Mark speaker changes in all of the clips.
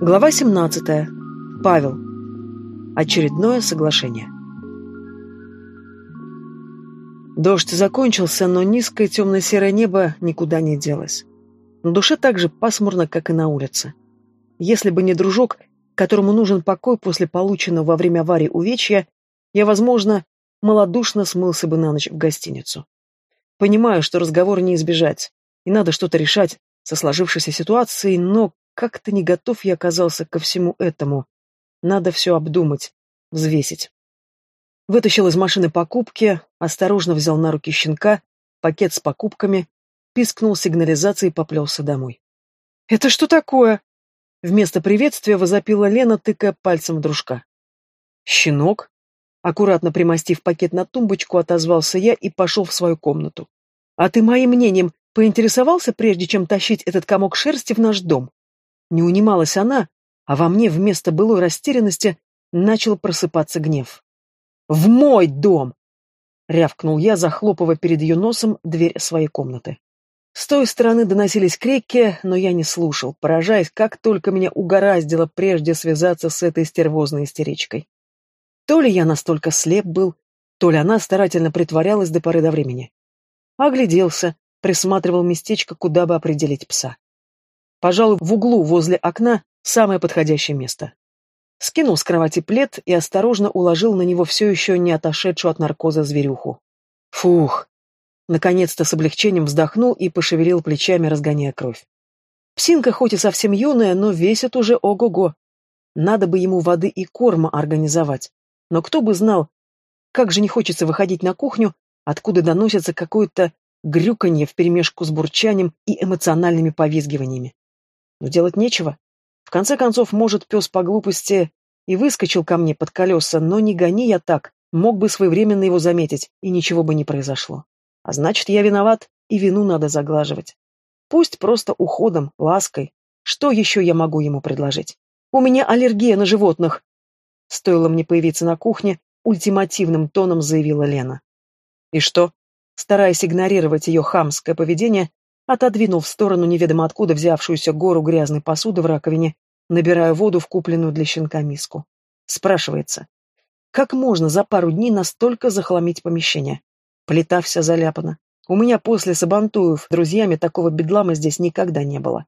Speaker 1: Глава 17. Павел. Очередное соглашение. Дождь закончился, но низкое темно-серое небо никуда не делось. На душе так же пасмурно, как и на улице. Если бы не дружок, которому нужен покой после полученного во время аварии увечья, я, возможно, малодушно смылся бы на ночь в гостиницу. Понимаю, что разговор не избежать, и надо что-то решать со сложившейся ситуацией, но как-то не готов я оказался ко всему этому. Надо все обдумать, взвесить. Вытащил из машины покупки, осторожно взял на руки щенка, пакет с покупками, пискнул сигнализацией и поплелся домой. «Это что такое?» Вместо приветствия возопила Лена, тыкая пальцем в дружка. «Щенок?» Аккуратно примостив пакет на тумбочку, отозвался я и пошел в свою комнату. «А ты моим мнением поинтересовался, прежде чем тащить этот комок шерсти в наш дом?» Не унималась она, а во мне вместо былой растерянности начал просыпаться гнев. «В мой дом!» — рявкнул я, захлопывая перед ее носом дверь своей комнаты. С той стороны доносились крики, но я не слушал, поражаясь, как только меня угораздило прежде связаться с этой стервозной истеричкой. То ли я настолько слеп был, то ли она старательно притворялась до поры до времени. Огляделся, присматривал местечко, куда бы определить пса. Пожалуй, в углу возле окна самое подходящее место. Скинул с кровати плед и осторожно уложил на него все еще не отошедшую от наркоза зверюху. Фух! Наконец-то с облегчением вздохнул и пошевелил плечами, разгоняя кровь. Псинка хоть и совсем юная, но весит уже ого-го. Надо бы ему воды и корма организовать. Но кто бы знал, как же не хочется выходить на кухню, откуда доносится какое-то грюканье вперемешку с бурчанием и эмоциональными повизгиваниями. Но делать нечего. В конце концов, может, пес по глупости и выскочил ко мне под колеса, но не гони я так, мог бы своевременно его заметить, и ничего бы не произошло. А значит, я виноват, и вину надо заглаживать. Пусть просто уходом, лаской. Что еще я могу ему предложить? У меня аллергия на животных. Стоило мне появиться на кухне, ультимативным тоном заявила Лена. И что? Стараясь игнорировать ее хамское поведение, отодвинул в сторону неведомо откуда взявшуюся гору грязной посуды в раковине, набирая воду в купленную для щенка миску. Спрашивается, как можно за пару дней настолько захламить помещение? Плита вся заляпана. У меня после Сабантуев друзьями такого бедлама здесь никогда не было.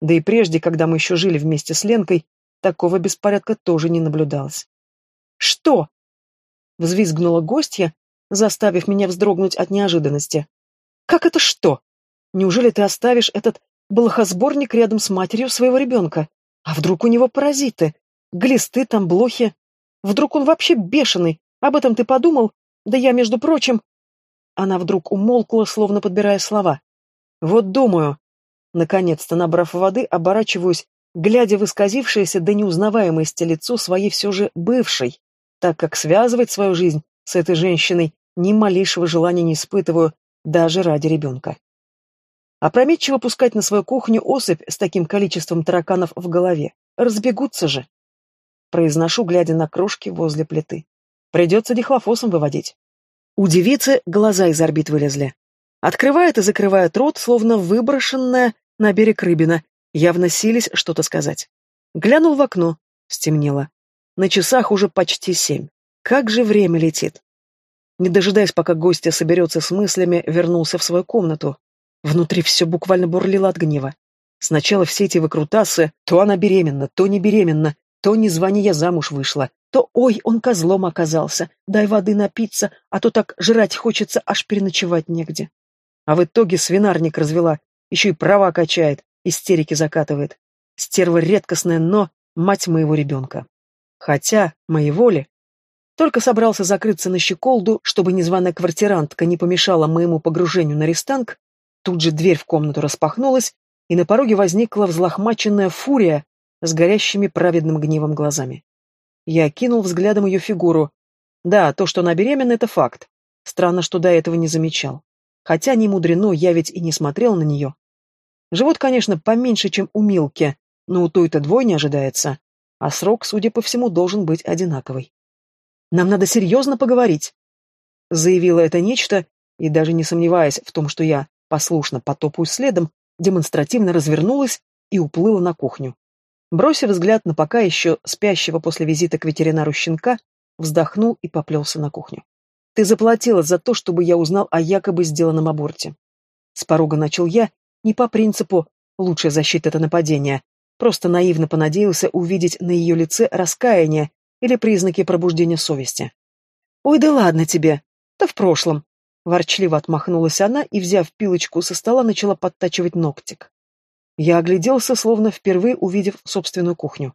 Speaker 1: Да и прежде, когда мы еще жили вместе с Ленкой, такого беспорядка тоже не наблюдалось. «Что?» — взвизгнула гостья, заставив меня вздрогнуть от неожиданности. «Как это что? Неужели ты оставишь этот блохосборник рядом с матерью своего ребенка? А вдруг у него паразиты? Глисты там, блохи? Вдруг он вообще бешеный? Об этом ты подумал? Да я, между прочим...» Она вдруг умолкла, словно подбирая слова. «Вот думаю...» Наконец-то, набрав воды, оборачиваюсь, глядя в исказившееся до неузнаваемости лицо своей все же бывшей, так как связывать свою жизнь с этой женщиной ни малейшего желания не испытываю, даже ради ребенка. Опрометчиво пускать на свою кухню особь с таким количеством тараканов в голове. Разбегутся же. Произношу, глядя на крошки возле плиты. Придется дихлофосом выводить. У девицы глаза из орбит вылезли. Открывает и закрывает рот, словно выброшенная на берег рыбина, явно сились что-то сказать. Глянул в окно. Стемнело. На часах уже почти семь. Как же время летит. Не дожидаясь, пока гостья соберется с мыслями, вернулся в свою комнату. Внутри все буквально бурлило от гнева. Сначала все эти выкрутасы, то она беременна, то не беременна, то не звони я замуж вышла, то ой, он козлом оказался, дай воды напиться, а то так жрать хочется, аж переночевать негде. А в итоге свинарник развела, еще и права качает, истерики закатывает. Стерва редкостная, но мать моего ребенка. Хотя, моей воли, только собрался закрыться на щеколду, чтобы незваная квартирантка не помешала моему погружению на рестанг, тут же дверь в комнату распахнулась, и на пороге возникла взлохмаченная фурия с горящими праведным гневом глазами. Я кинул взглядом ее фигуру. Да, то, что она беременна, это факт. Странно, что до этого не замечал. Хотя не мудрено, я ведь и не смотрел на нее. Живот, конечно, поменьше, чем у Милки, но у той-то двойни ожидается, а срок, судя по всему, должен быть одинаковый. Нам надо серьезно поговорить. Заявила это нечто, и даже не сомневаясь в том, что я послушно потопаю следом, демонстративно развернулась и уплыла на кухню. Бросив взгляд на пока еще спящего после визита к ветеринару щенка, вздохнул и поплелся на кухню. «Ты заплатила за то, чтобы я узнал о якобы сделанном аборте». С порога начал я, не по принципу «лучшая защита — это нападение», просто наивно понадеялся увидеть на ее лице раскаяние или признаки пробуждения совести. «Ой, да ладно тебе! Да в прошлом!» Ворчливо отмахнулась она и, взяв пилочку со стола, начала подтачивать ногтик. Я огляделся, словно впервые увидев собственную кухню.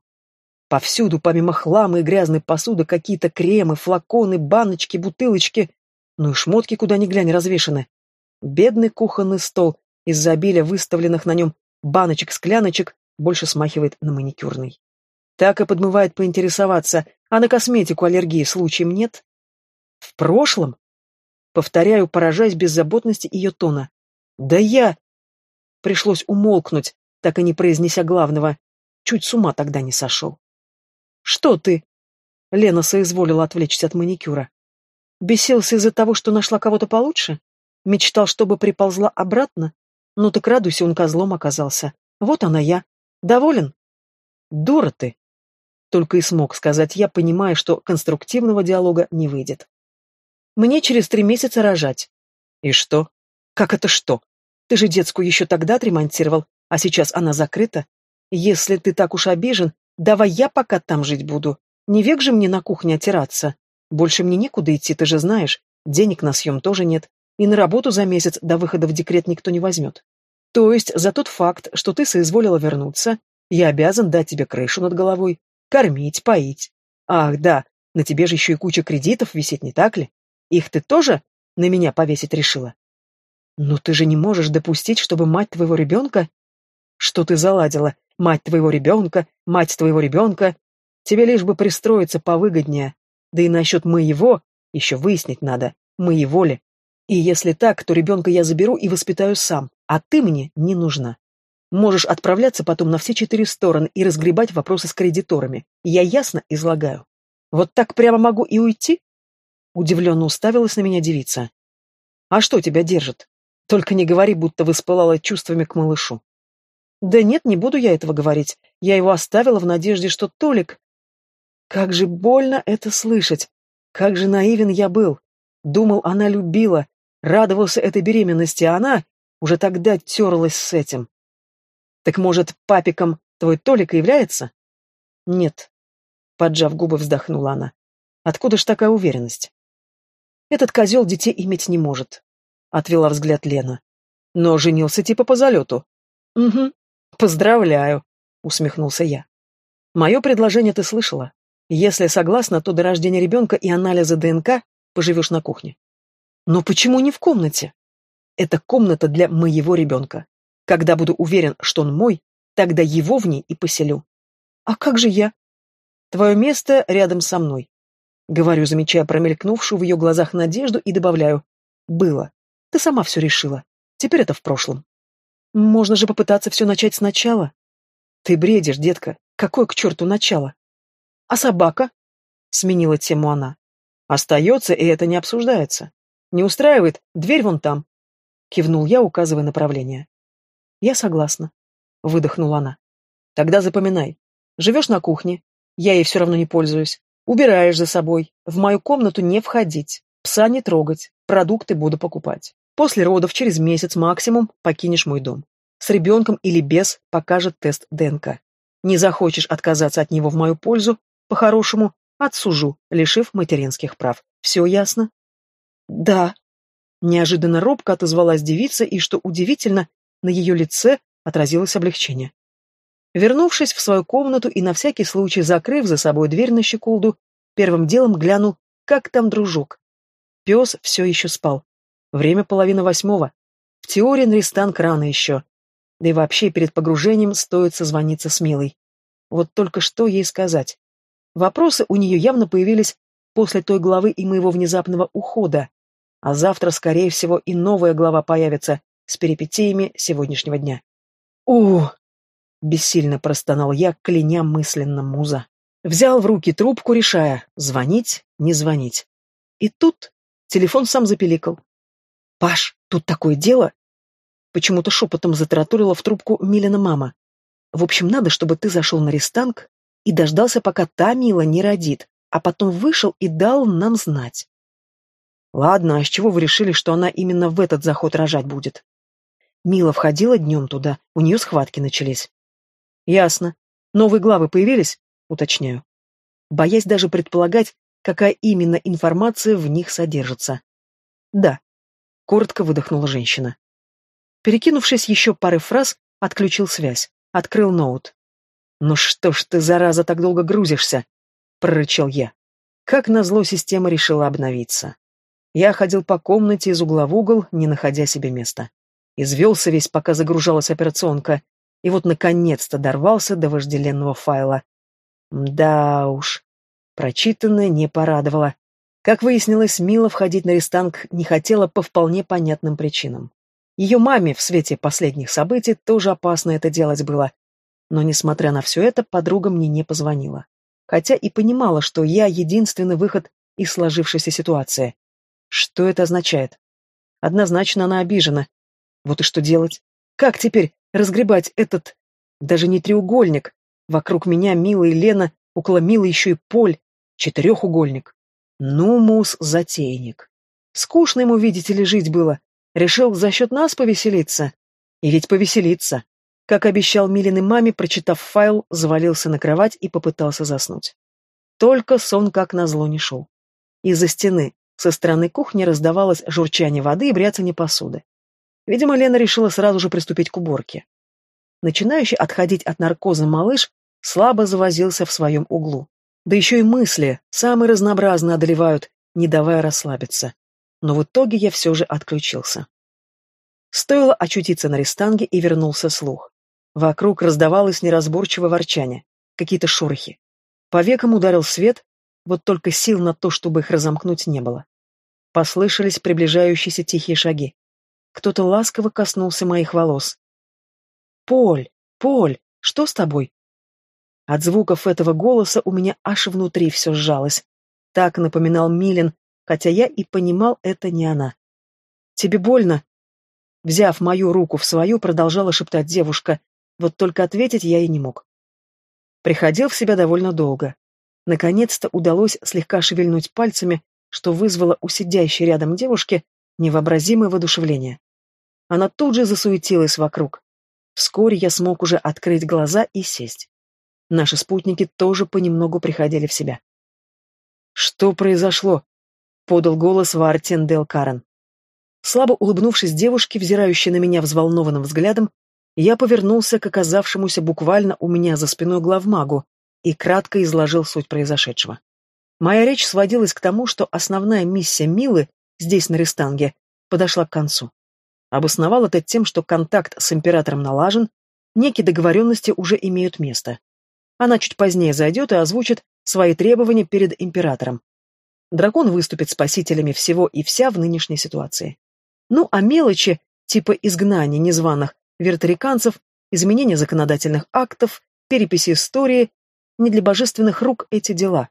Speaker 1: Повсюду, помимо хлама и грязной посуды, какие-то кремы, флаконы, баночки, бутылочки. Ну и шмотки куда ни глянь развешаны. Бедный кухонный стол, из-за обилия выставленных на нем баночек-скляночек, больше смахивает на маникюрный. Так и подмывает поинтересоваться, а на косметику аллергии случаем нет? В прошлом? Повторяю, поражаясь беззаботности ее тона. Да я... Пришлось умолкнуть, так и не произнеся главного. Чуть с ума тогда не сошел. «Что ты?» Лена соизволила отвлечься от маникюра. «Бесился из-за того, что нашла кого-то получше? Мечтал, чтобы приползла обратно? Ну так радуйся, он козлом оказался. Вот она я. Доволен?» «Дура ты!» Только и смог сказать я, понимая, что конструктивного диалога не выйдет. «Мне через три месяца рожать». «И что?» «Как это что? Ты же детскую еще тогда отремонтировал, а сейчас она закрыта. Если ты так уж обижен, давай я пока там жить буду. Не век же мне на кухне отираться. Больше мне некуда идти, ты же знаешь. Денег на съем тоже нет. И на работу за месяц до выхода в декрет никто не возьмет. То есть за тот факт, что ты соизволила вернуться, я обязан дать тебе крышу над головой, кормить, поить. Ах, да, на тебе же еще и куча кредитов висит, не так ли? Их ты тоже на меня повесить решила? «Но ты же не можешь допустить, чтобы мать твоего ребенка...» «Что ты заладила? Мать твоего ребенка, мать твоего ребенка. Тебе лишь бы пристроиться повыгоднее. Да и насчет моего еще выяснить надо, моего ли. И если так, то ребенка я заберу и воспитаю сам, а ты мне не нужна. Можешь отправляться потом на все четыре стороны и разгребать вопросы с кредиторами. Я ясно излагаю. Вот так прямо могу и уйти?» Удивленно уставилась на меня девица. «А что тебя держит? Только не говори, будто воспылала чувствами к малышу. Да нет, не буду я этого говорить. Я его оставила в надежде, что Толик... Как же больно это слышать. Как же наивен я был. Думал, она любила, радовался этой беременности, а она уже тогда терлась с этим. Так может, папиком твой Толик является? Нет. Поджав губы, вздохнула она. Откуда ж такая уверенность? Этот козел детей иметь не может. — отвела взгляд Лена. «Но женился типа по залету». «Угу. Поздравляю», — усмехнулся я. «Мое предложение ты слышала. Если согласна, то до рождения ребенка и анализа ДНК поживешь на кухне». «Но почему не в комнате?» «Это комната для моего ребенка. Когда буду уверен, что он мой, тогда его в ней и поселю». «А как же я?» «Твое место рядом со мной», — говорю, замечая промелькнувшую в ее глазах надежду, и добавляю «было». Ты сама все решила. Теперь это в прошлом. Можно же попытаться все начать сначала. Ты бредишь, детка. Какое к черту начало? А собака? Сменила тему она. Остается, и это не обсуждается. Не устраивает? Дверь вон там. Кивнул я, указывая направление. Я согласна. Выдохнула она. Тогда запоминай. Живешь на кухне. Я ей все равно не пользуюсь. Убираешь за собой. В мою комнату не входить. Пса не трогать. Продукты буду покупать. После родов через месяц максимум покинешь мой дом. С ребенком или без покажет тест ДНК. Не захочешь отказаться от него в мою пользу, по-хорошему, отсужу, лишив материнских прав. Все ясно? Да. Неожиданно робко отозвалась девица, и, что удивительно, на ее лице отразилось облегчение. Вернувшись в свою комнату и на всякий случай закрыв за собой дверь на щеколду, первым делом глянул, как там дружок. Пес все еще спал, Время половина восьмого. В теории на рестанг рано еще. Да и вообще перед погружением стоит созвониться с Милой. Вот только что ей сказать. Вопросы у нее явно появились после той главы и моего внезапного ухода. А завтра, скорее всего, и новая глава появится с перипетиями сегодняшнего дня. «Ух!» — бессильно простонал я, кляня мысленно муза. Взял в руки трубку, решая, звонить, не звонить. И тут телефон сам запеликал. «Паш, тут такое дело!» Почему-то шепотом затараторила в трубку Милина мама. В общем, надо, чтобы ты зашел на рестанг и дождался, пока та Мила не родит, а потом вышел и дал нам знать. Ладно, а с чего вы решили, что она именно в этот заход рожать будет? Мила входила днем туда, у нее схватки начались. Ясно. Новые главы появились? Уточняю. Боясь даже предполагать, какая именно информация в них содержится. Да. Коротко выдохнула женщина. Перекинувшись еще парой фраз, отключил связь, открыл ноут. «Ну что ж ты, зараза, так долго грузишься?» — прорычал я. Как назло, система решила обновиться. Я ходил по комнате из угла в угол, не находя себе места. Извелся весь, пока загружалась операционка, и вот наконец-то дорвался до вожделенного файла. Да уж, прочитанное не порадовало. Как выяснилось, Мила входить на рестанг не хотела по вполне понятным причинам. Ее маме в свете последних событий тоже опасно это делать было. Но, несмотря на все это, подруга мне не позвонила. Хотя и понимала, что я единственный выход из сложившейся ситуации. Что это означает? Однозначно она обижена. Вот и что делать? Как теперь разгребать этот... Даже не треугольник. Вокруг меня Мила и Лена, около Милы еще и Поль. Четырехугольник. Ну, мус-затейник. Скучно ему, видите ли, жить было. Решил за счет нас повеселиться? И ведь повеселиться. Как обещал Милиной маме, прочитав файл, завалился на кровать и попытался заснуть. Только сон как назло не шел. Из-за стены со стороны кухни раздавалось журчание воды и бряцание посуды. Видимо, Лена решила сразу же приступить к уборке. Начинающий отходить от наркоза малыш слабо завозился в своем углу. Да еще и мысли, самые разнообразные одолевают, не давая расслабиться но в итоге я все же отключился. Стоило очутиться на рестанге, и вернулся слух. Вокруг раздавалось неразборчивое ворчание, какие-то шорохи. По векам ударил свет, вот только сил на то, чтобы их разомкнуть, не было. Послышались приближающиеся тихие шаги. Кто-то ласково коснулся моих волос. «Поль! Поль! Что с тобой?» От звуков этого голоса у меня аж внутри все сжалось. Так напоминал Милин хотя я и понимал, это не она. «Тебе больно?» Взяв мою руку в свою, продолжала шептать девушка, вот только ответить я и не мог. Приходил в себя довольно долго. Наконец-то удалось слегка шевельнуть пальцами, что вызвало у сидящей рядом девушки невообразимое воодушевление. Она тут же засуетилась вокруг. Вскоре я смог уже открыть глаза и сесть. Наши спутники тоже понемногу приходили в себя. «Что произошло?» подал голос Вартин Дел Карен. Слабо улыбнувшись девушке, взирающей на меня взволнованным взглядом, я повернулся к оказавшемуся буквально у меня за спиной главмагу и кратко изложил суть произошедшего. Моя речь сводилась к тому, что основная миссия Милы здесь, на Рестанге, подошла к концу. Обосновал это тем, что контакт с императором налажен, некие договоренности уже имеют место. Она чуть позднее зайдет и озвучит свои требования перед императором, Дракон выступит спасителями всего и вся в нынешней ситуации. Ну, а мелочи, типа изгнания незваных верториканцев, изменения законодательных актов, переписи истории, не для божественных рук эти дела.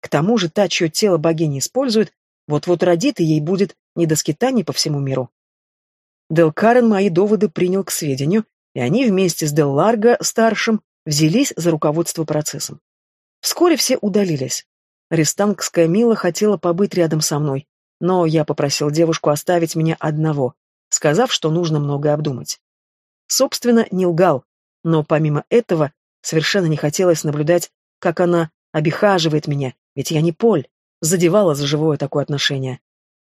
Speaker 1: К тому же та, чье тело богиня использует, вот-вот родит, и ей будет не до скитаний по всему миру. Дел Карен мои доводы принял к сведению, и они вместе с Дел Ларго, старшим, взялись за руководство процессом. Вскоре все удалились. Рестангская Мила хотела побыть рядом со мной, но я попросил девушку оставить меня одного, сказав, что нужно многое обдумать. Собственно, не лгал, но помимо этого совершенно не хотелось наблюдать, как она обихаживает меня, ведь я не Поль, задевала за живое такое отношение.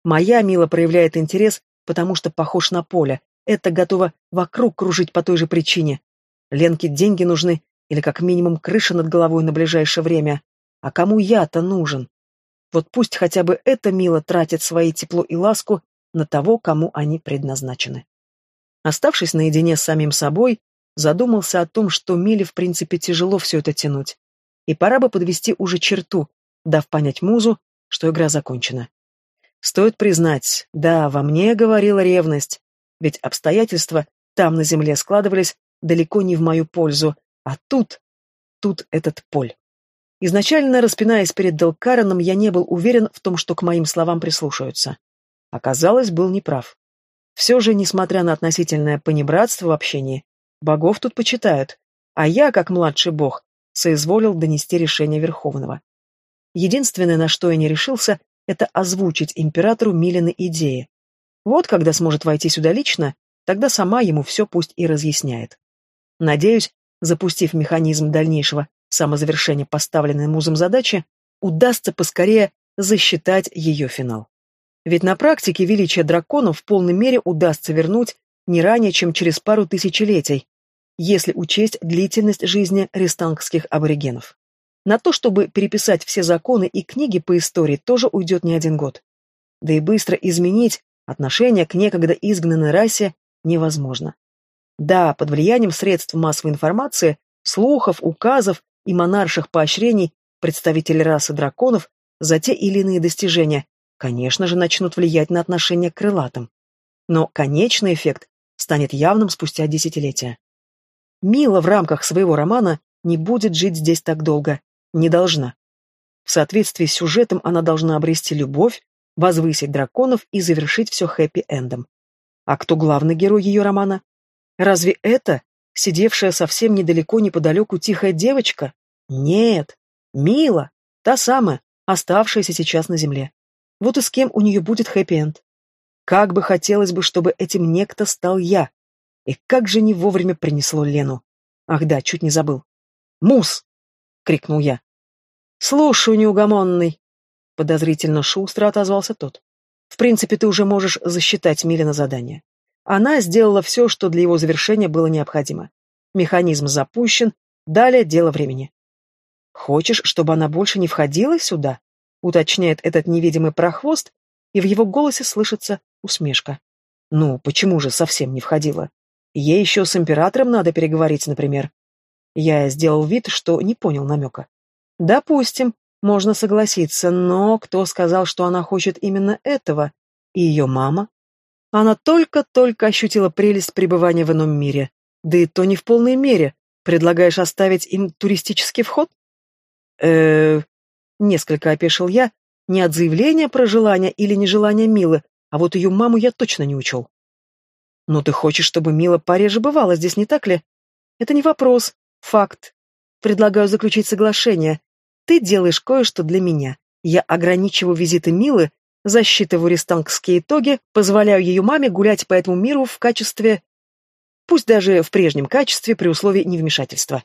Speaker 1: Моя Мила проявляет интерес, потому что похож на Поля, это готова вокруг кружить по той же причине. Ленке деньги нужны, или как минимум крыша над головой на ближайшее время, а кому я-то нужен? Вот пусть хотя бы это мило тратит свои тепло и ласку на того, кому они предназначены. Оставшись наедине с самим собой, задумался о том, что Миле в принципе тяжело все это тянуть. И пора бы подвести уже черту, дав понять музу, что игра закончена. Стоит признать, да, во мне говорила ревность, ведь обстоятельства там на земле складывались далеко не в мою пользу, а тут, тут этот поль. Изначально, распинаясь перед Делкараном, я не был уверен в том, что к моим словам прислушаются. Оказалось, был неправ. Все же, несмотря на относительное понебратство в общении, богов тут почитают, а я, как младший бог, соизволил донести решение Верховного. Единственное, на что я не решился, это озвучить императору Милины идеи. Вот когда сможет войти сюда лично, тогда сама ему все пусть и разъясняет. Надеюсь, запустив механизм дальнейшего самозавершения поставленной музом задачи, удастся поскорее засчитать ее финал. Ведь на практике величие драконов в полной мере удастся вернуть не ранее, чем через пару тысячелетий, если учесть длительность жизни рестангских аборигенов. На то, чтобы переписать все законы и книги по истории, тоже уйдет не один год. Да и быстро изменить отношение к некогда изгнанной расе невозможно. Да, под влиянием средств массовой информации, слухов, указов и монарших поощрений представители расы драконов за те или иные достижения конечно же, начнут влиять на отношение к крылатым. Но конечный эффект станет явным спустя десятилетия. Мила в рамках своего романа не будет жить здесь так долго, не должна. В соответствии с сюжетом она должна обрести любовь, возвысить драконов и завершить все хэппи-эндом. А кто главный герой ее романа? Разве это сидевшая совсем недалеко неподалеку тихая девочка? Нет, Мила, та самая, оставшаяся сейчас на земле. Вот и с кем у нее будет хэппи-энд. Как бы хотелось бы, чтобы этим некто стал я. И как же не вовремя принесло Лену. Ах да, чуть не забыл. «Мус!» — крикнул я. «Слушаю, неугомонный!» Подозрительно шустро отозвался тот. «В принципе, ты уже можешь засчитать Милина задание. Она сделала все, что для его завершения было необходимо. Механизм запущен, далее дело времени. Хочешь, чтобы она больше не входила сюда? уточняет этот невидимый прохвост, и в его голосе слышится усмешка. Ну, почему же совсем не входила? Ей еще с императором надо переговорить, например. Я сделал вид, что не понял намека. Допустим, можно согласиться, но кто сказал, что она хочет именно этого? И ее мама? Она только-только ощутила прелесть пребывания в ином мире. Да и то не в полной мере. Предлагаешь оставить им туристический вход? э Несколько опешил я, не от заявления про желание или нежелание Милы, а вот ее маму я точно не учел. Но ты хочешь, чтобы Мила пореже бывала здесь, не так ли? Это не вопрос, факт. Предлагаю заключить соглашение. Ты делаешь кое-что для меня. Я ограничиваю визиты Милы, засчитываю рестангские итоги, позволяю ее маме гулять по этому миру в качестве... Пусть даже в прежнем качестве, при условии невмешательства.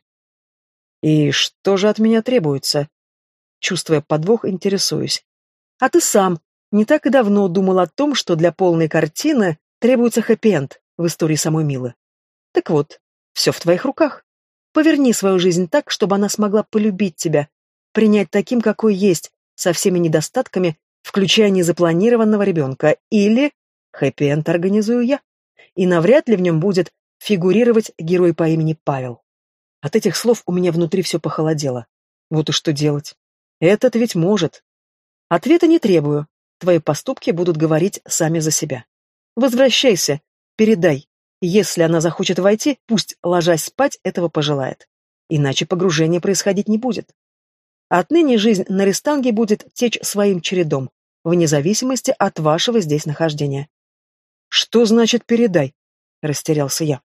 Speaker 1: И что же от меня требуется? Чувствуя подвох, интересуюсь. А ты сам не так и давно думал о том, что для полной картины требуется хэппи-энд в истории самой Милы. Так вот, все в твоих руках. Поверни свою жизнь так, чтобы она смогла полюбить тебя, принять таким, какой есть, со всеми недостатками, включая незапланированного ребенка, или хэппи-энд организую я. И навряд ли в нем будет фигурировать герой по имени Павел. От этих слов у меня внутри все похолодело. Вот и что делать. Этот ведь может. Ответа не требую. Твои поступки будут говорить сами за себя. Возвращайся, передай. Если она захочет войти, пусть, ложась спать, этого пожелает. Иначе погружение происходить не будет. Отныне жизнь на Рестанге будет течь своим чередом, вне зависимости от вашего здесь нахождения. «Что значит «передай»?» — растерялся я.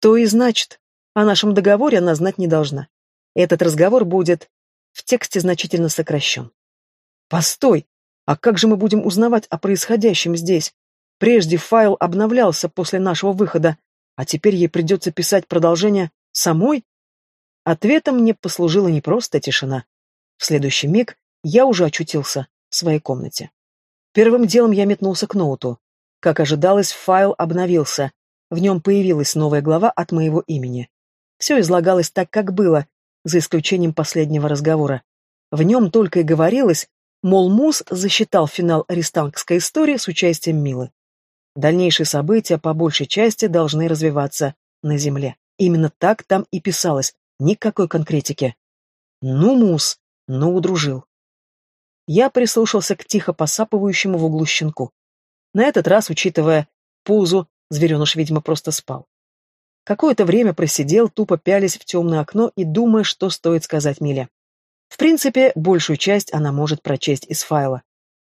Speaker 1: «То и значит. О нашем договоре она знать не должна. Этот разговор будет в тексте значительно сокращен. Постой! А как же мы будем узнавать о происходящем здесь? Прежде файл обновлялся после нашего выхода, а теперь ей придется писать продолжение самой? Ответом мне послужила не просто тишина. В следующий миг я уже очутился в своей комнате. Первым делом я метнулся к ноуту. Как ожидалось, файл обновился. В нем появилась новая глава от моего имени. Все излагалось так, как было, за исключением последнего разговора. В нем только и говорилось, мол, Мус засчитал финал арестантской истории с участием Милы. Дальнейшие события по большей части должны развиваться на Земле. Именно так там и писалось, никакой конкретики. Ну, Мус, ну, удружил. Я прислушался к тихо посапывающему в углу щенку. На этот раз, учитывая позу, звереныш, видимо, просто спал. Какое-то время просидел, тупо пялись в темное окно и думая, что стоит сказать Миле. В принципе, большую часть она может прочесть из файла.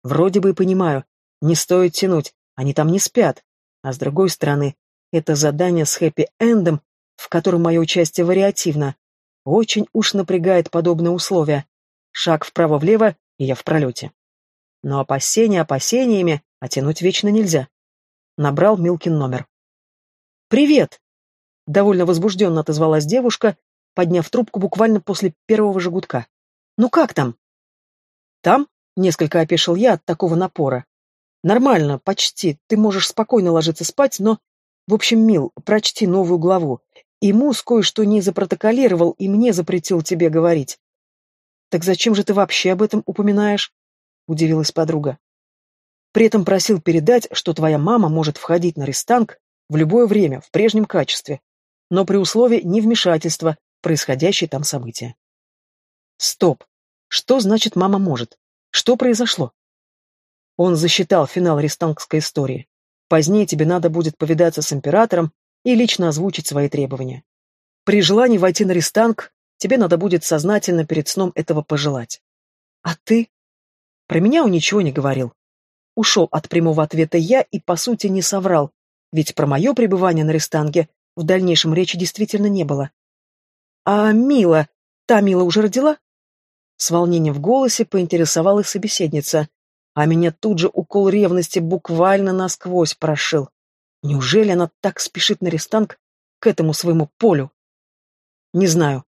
Speaker 1: Вроде бы и понимаю, не стоит тянуть, они там не спят. А с другой стороны, это задание с хэппи-эндом, в котором мое участие вариативно, очень уж напрягает подобные условия. Шаг вправо-влево, и я в пролете. Но опасения опасениями, а тянуть вечно нельзя. Набрал Милкин номер. «Привет!» — довольно возбужденно отозвалась девушка, подняв трубку буквально после первого же. «Ну как там?» «Там?» — несколько опешил я от такого напора. «Нормально, почти. Ты можешь спокойно ложиться спать, но...» «В общем, Мил, прочти новую главу. И Мус кое-что не запротоколировал и мне запретил тебе говорить». «Так зачем же ты вообще об этом упоминаешь?» — удивилась подруга. При этом просил передать, что твоя мама может входить на рестанг в любое время, в прежнем качестве, но при условии невмешательства в происходящие там события. Стоп. Что значит «мама может»? Что произошло? Он засчитал финал рестангской истории. Позднее тебе надо будет повидаться с императором и лично озвучить свои требования. При желании войти на рестанг тебе надо будет сознательно перед сном этого пожелать. А ты? Про меня он ничего не говорил. Ушел от прямого ответа я и, по сути, не соврал, ведь про мое пребывание на рестанге в дальнейшем речи действительно не было. «А Мила? Та Мила уже родила?» С волнением в голосе поинтересовалась собеседница, а меня тут же укол ревности буквально насквозь прошил. Неужели она так спешит на рестанг к этому своему полю? «Не знаю», —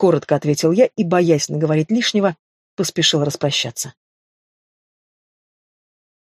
Speaker 1: коротко ответил я и, боясь наговорить лишнего, поспешил распрощаться.